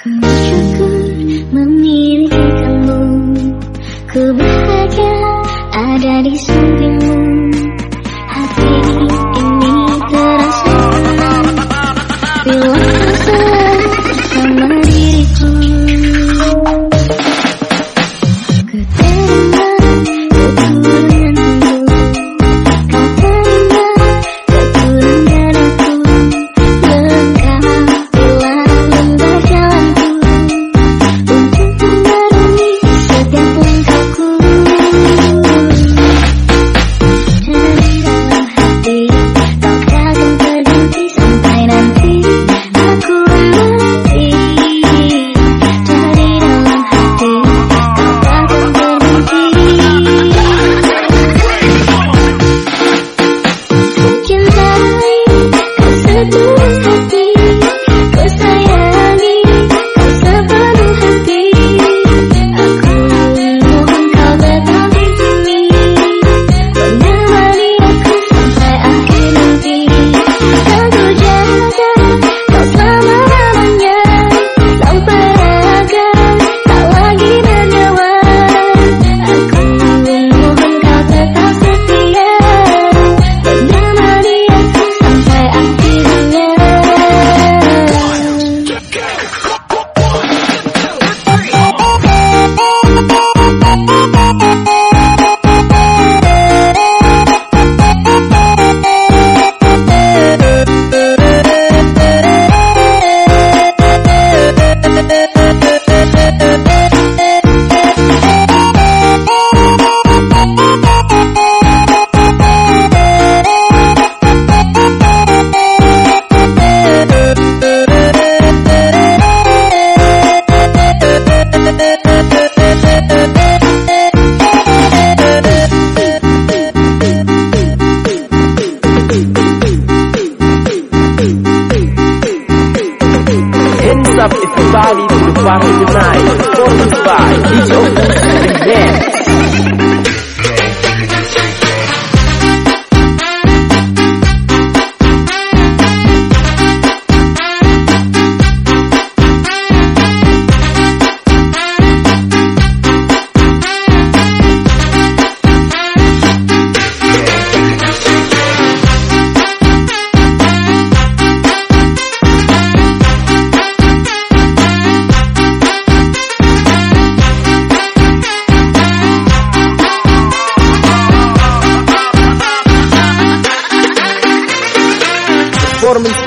Ku syukur memiliki kamu. Ku bahagia ada di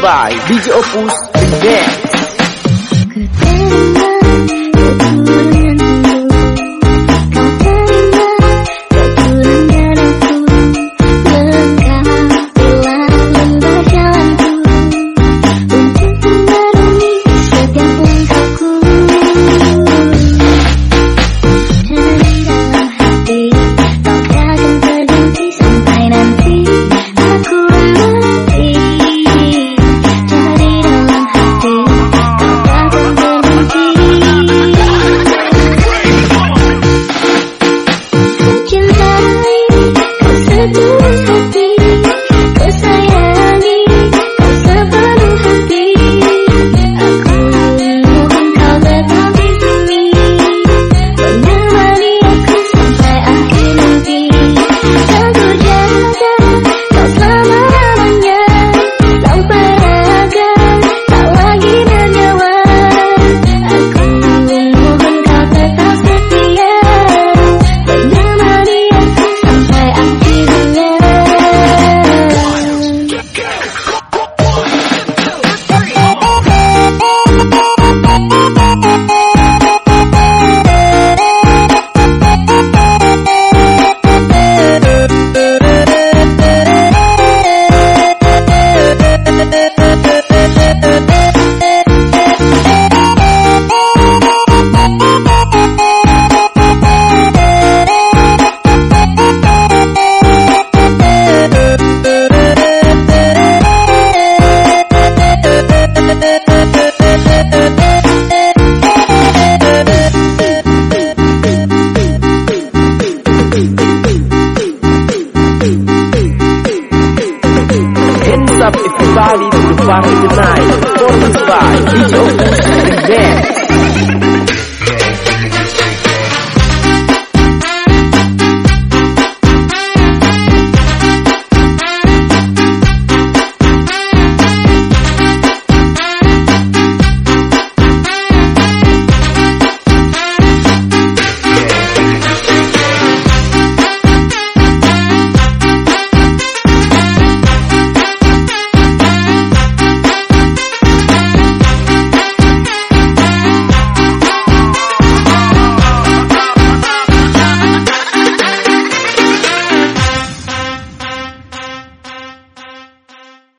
by DJ Opus Remix